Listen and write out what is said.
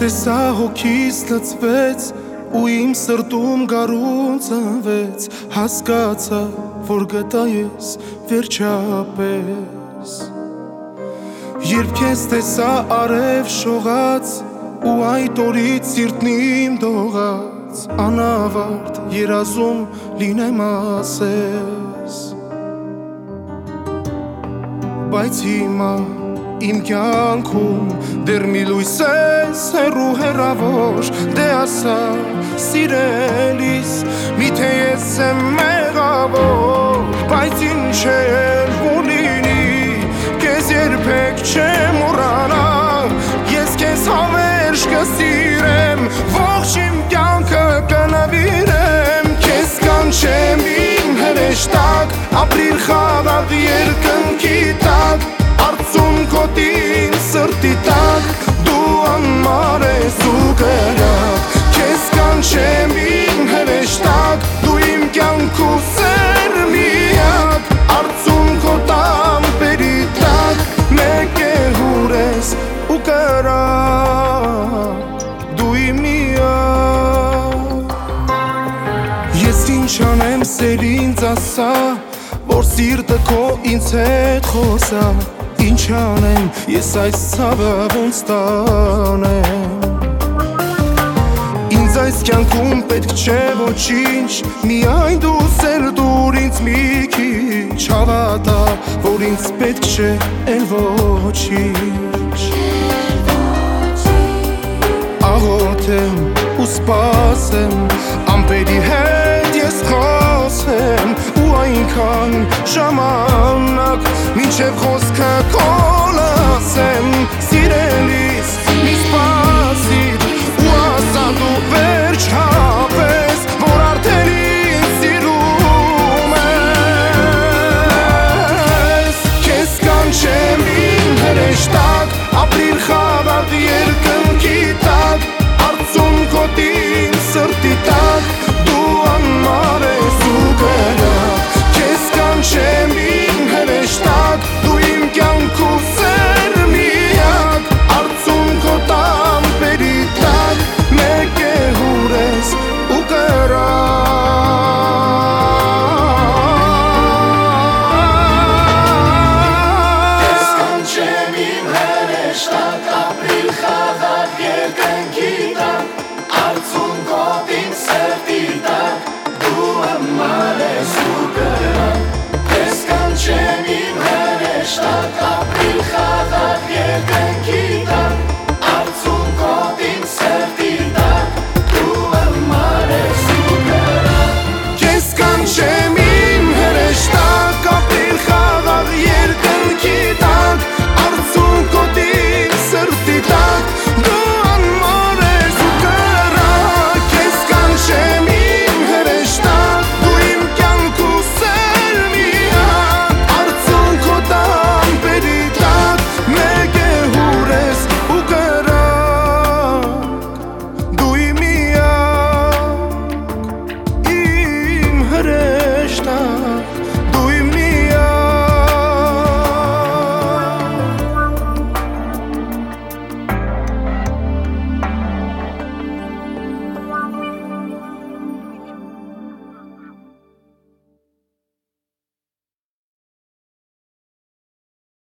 տեսա հոգիս լծվեց ու իմ սրտում գարուն ծնվեց հասկացա որ գտա ես վերջապես Երբ քեզ տեսա արև շողած ու այդ օրից սիրտն իմ դողած անավարտ երազում լինեմ ասես Բայց հիմա իմ կյանքում դեռ մի լույս ես հերու հերավոր դե ասա սիրելիս միթե ես եմ մեղավոր բայց ինչ էլ ունինի քեզ երբեք չեմ ուրանա ես քեզ հավերժ կսիրեմ ողջ իմ կյանքը կնվիրեմ քեզ կանչեմ իմ հրեշտակ ապրիր խաղաղ երկնքի իմ հրեշտակ դու իմ կյանքու սեր միակ արցում քո տամպերի տակ մեկ է հուր ես ու կրակ դու իմ միակ ես ինչ անեմ սեր ինձ ասա որ սիրտը քո ինձ հետ խոսա Ինչ անեմ, ես այս ցավը ոնց տանեմ այս կյանքում պետք չէ ոչինչ Միայն դու սեր դուր ինձ մի քիչ Հավատա, որ ինձ պետք չէ էլ ոչինչ Աղոթեմ ու սպասեմ Ամպերի հետ ես խոսեմ ու այնքան ժամանակ Մինչև խոսքը կոլ ասեմ Սիրելիս մի սպասեմ հեշտակ ապրիլ խաղակ երկնքի տակ Արցուն գոտին սրտի տակ դու համար ես ու կրակ Ես կանչեմ իմ հրեշտակ ապրիլ խաղակ երկնքի